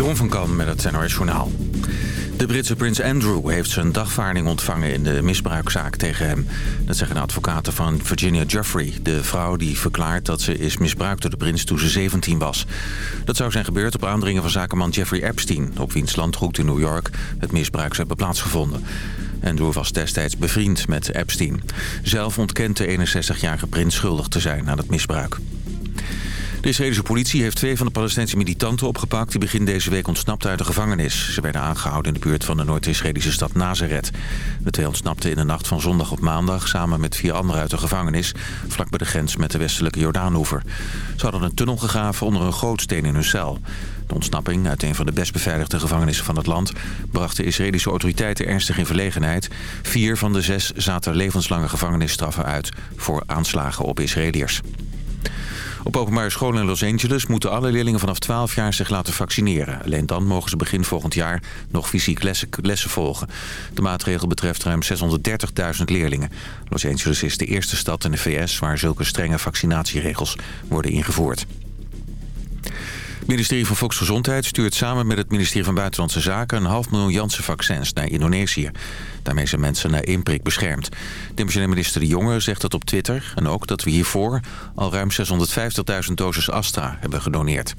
Van Kan met het NOS Journaal. De Britse prins Andrew heeft zijn dagvaarding ontvangen in de misbruikzaak tegen hem. Dat zeggen de advocaten van Virginia Jeffrey, de vrouw die verklaart dat ze is misbruikt door de prins toen ze 17 was. Dat zou zijn gebeurd op aandringen van zakenman Jeffrey Epstein, op wiens landgoed in New York het misbruik zou hebben plaatsgevonden. Andrew was destijds bevriend met Epstein. Zelf ontkent de 61-jarige prins schuldig te zijn aan het misbruik. De Israëlische politie heeft twee van de Palestijnse militanten opgepakt... die begin deze week ontsnapten uit de gevangenis. Ze werden aangehouden in de buurt van de Noord-Israëlische stad Nazareth. De twee ontsnapten in de nacht van zondag op maandag... samen met vier anderen uit de gevangenis... vlak bij de grens met de westelijke Jordaanoever. Ze hadden een tunnel gegraven onder een gootsteen in hun cel. De ontsnapping uit een van de best beveiligde gevangenissen van het land... bracht de Israëlische autoriteiten ernstig in verlegenheid. Vier van de zes zaten levenslange gevangenisstraffen uit... voor aanslagen op Israëliërs. Op openbare scholen in Los Angeles moeten alle leerlingen vanaf 12 jaar zich laten vaccineren. Alleen dan mogen ze begin volgend jaar nog fysiek lessen, lessen volgen. De maatregel betreft ruim 630.000 leerlingen. Los Angeles is de eerste stad in de VS waar zulke strenge vaccinatieregels worden ingevoerd. Het ministerie van Volksgezondheid stuurt samen met het ministerie van Buitenlandse Zaken... een half miljoen Janssen-vaccins naar Indonesië. Daarmee zijn mensen na één prik beschermd. De minister De Jonge zegt dat op Twitter... en ook dat we hiervoor al ruim 650.000 doses Astra hebben gedoneerd.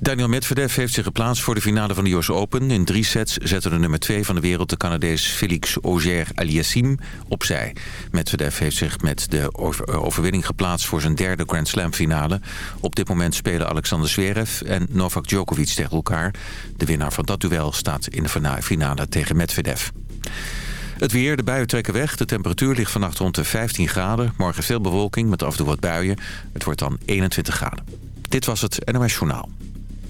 Daniel Medvedev heeft zich geplaatst voor de finale van de US Open. In drie sets zette de nummer 2 van de wereld, de Canadees Felix Auger-Aliassime, opzij. Medvedev heeft zich met de overwinning geplaatst voor zijn derde Grand Slam finale. Op dit moment spelen Alexander Zverev en Novak Djokovic tegen elkaar. De winnaar van dat duel staat in de finale tegen Medvedev. Het weer, de buien trekken weg. De temperatuur ligt vannacht rond de 15 graden. Morgen veel bewolking met af en toe wat buien. Het wordt dan 21 graden. Dit was het NOS Journaal.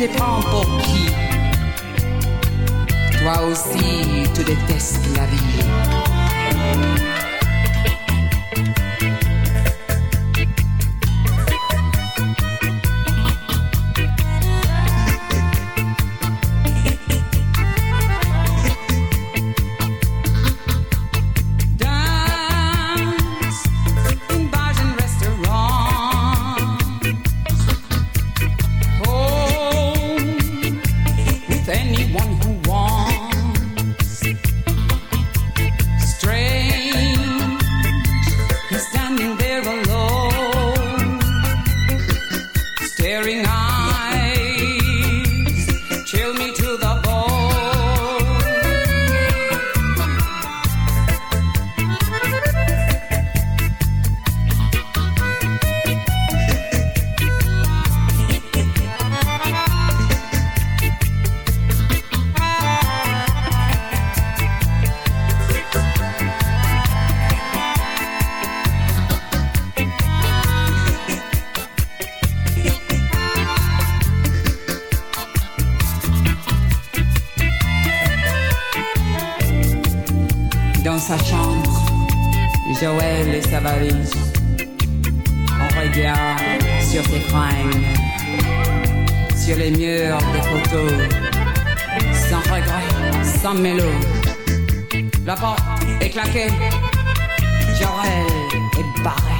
sais pas pour qui. Toi aussi, tu détestes la vie. Sur tes sur les murs des photos, sans regret, sans mélo. La porte est claquée, Joël est barré.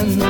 Leuke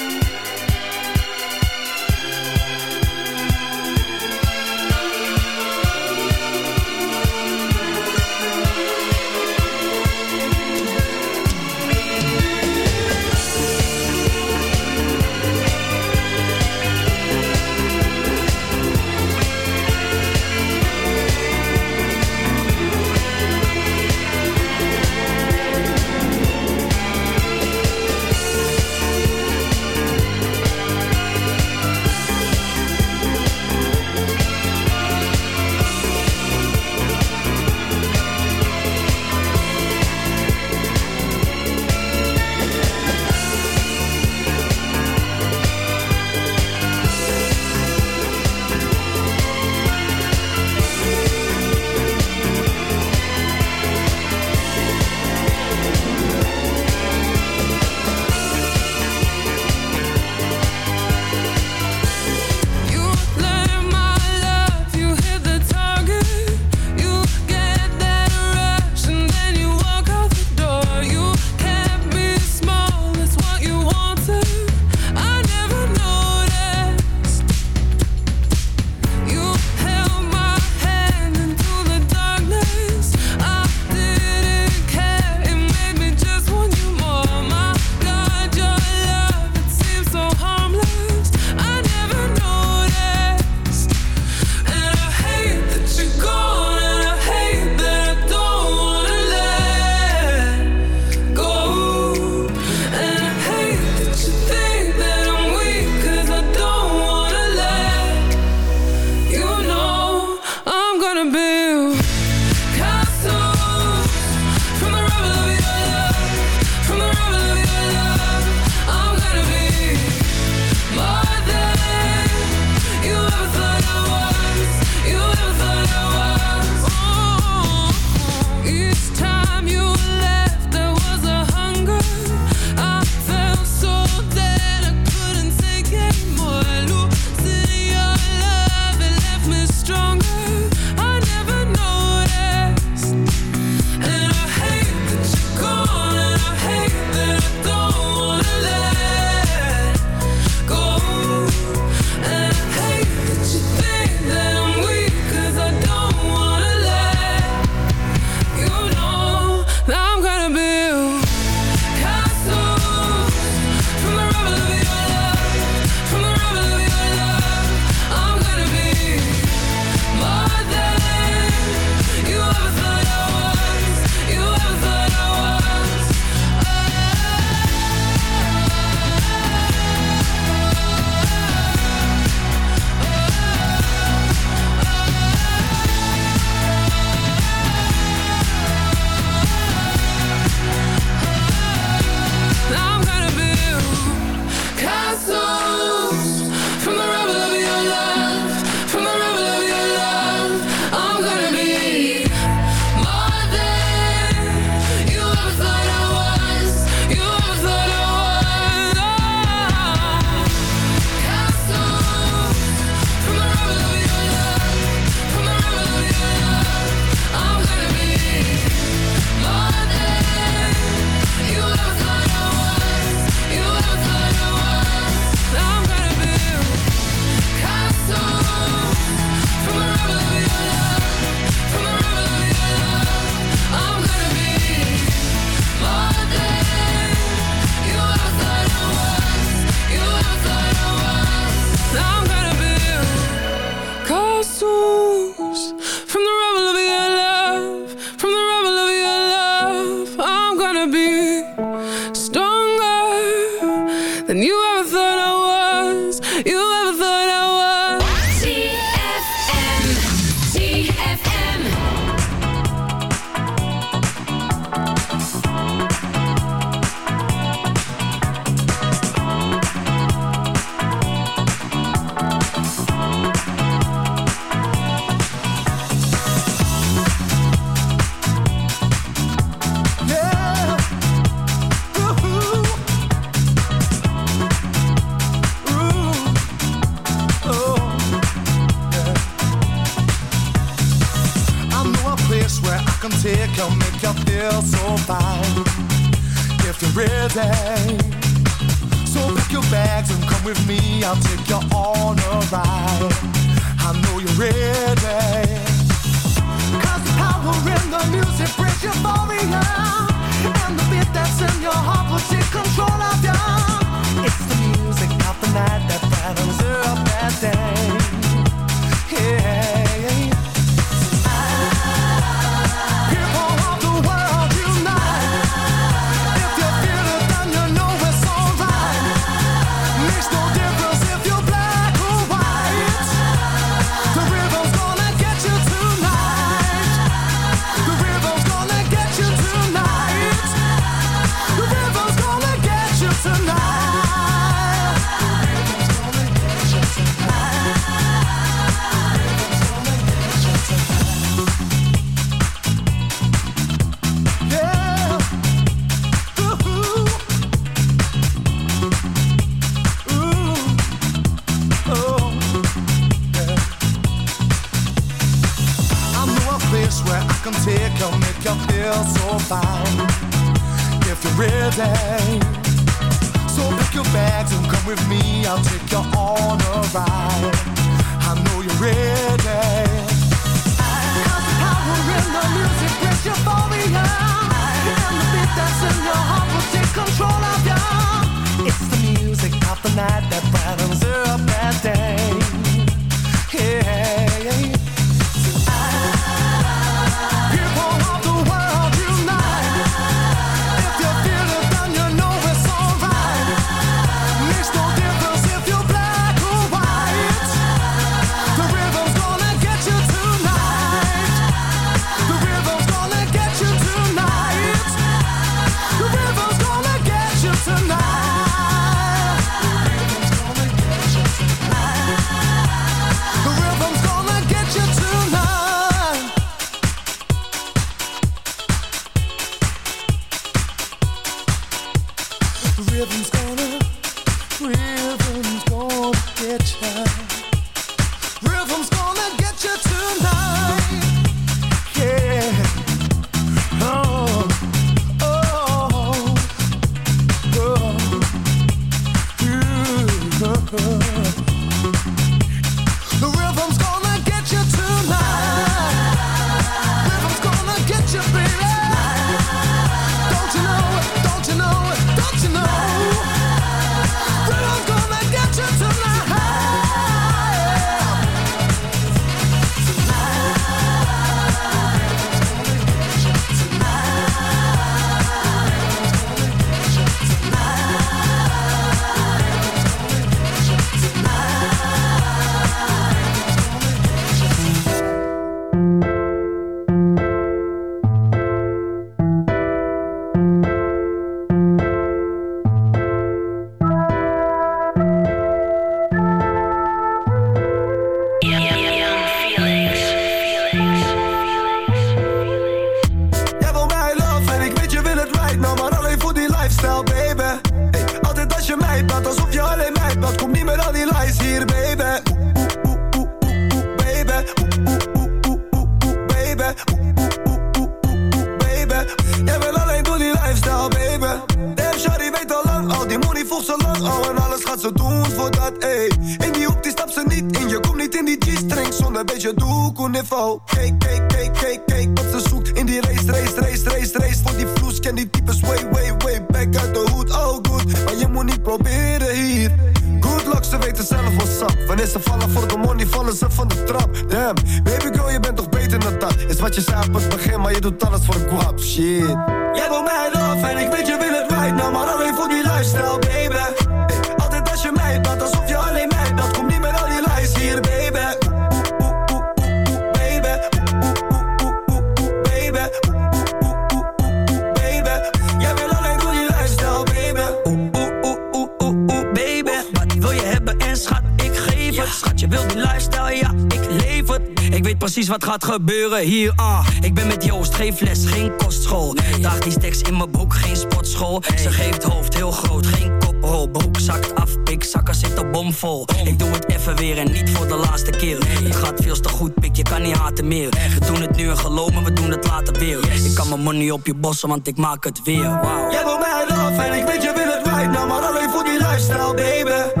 hier, ah Ik ben met Joost, geen fles, geen kostschool Daag die steks in mijn broek, geen sportschool Ze geeft hoofd heel groot, geen kop overal. Broek zakt af, pik, zakken zitten bomvol. Ik doe het even weer en niet voor de laatste keer. Het gaat veel te goed, pik, je kan niet haten meer. We doen het nu en geloven, we doen het later weer. Ik kan mijn money op je bossen, want ik maak het weer. Wow. Jij wil mij love en ik weet je wil het right now, maar alleen voor die lifestyle, baby.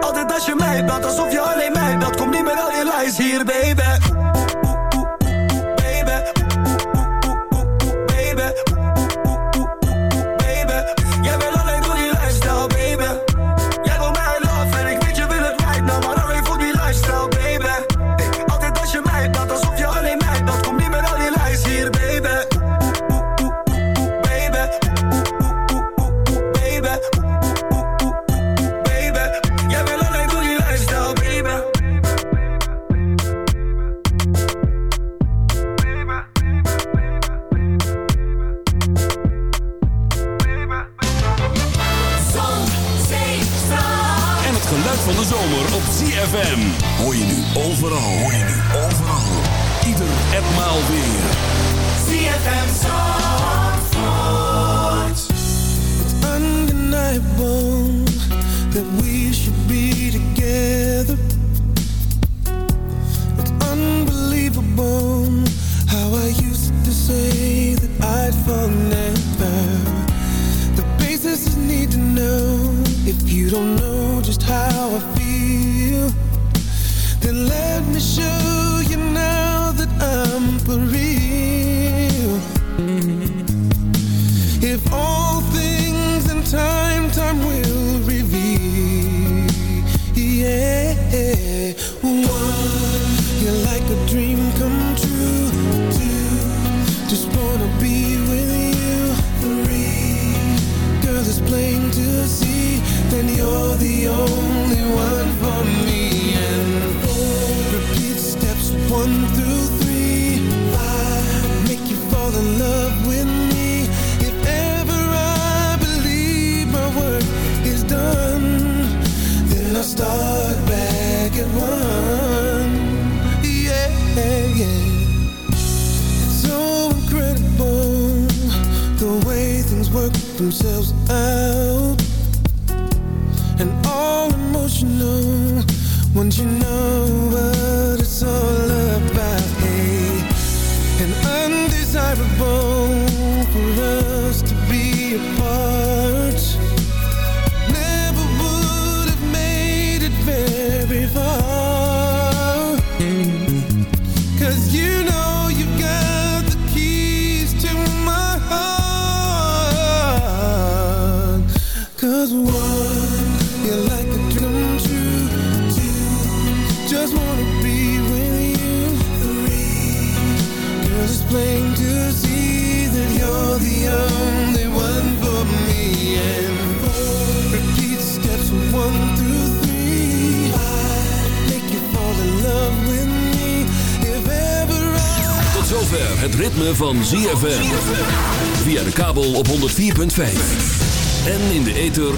altijd als je mij belt, alsof je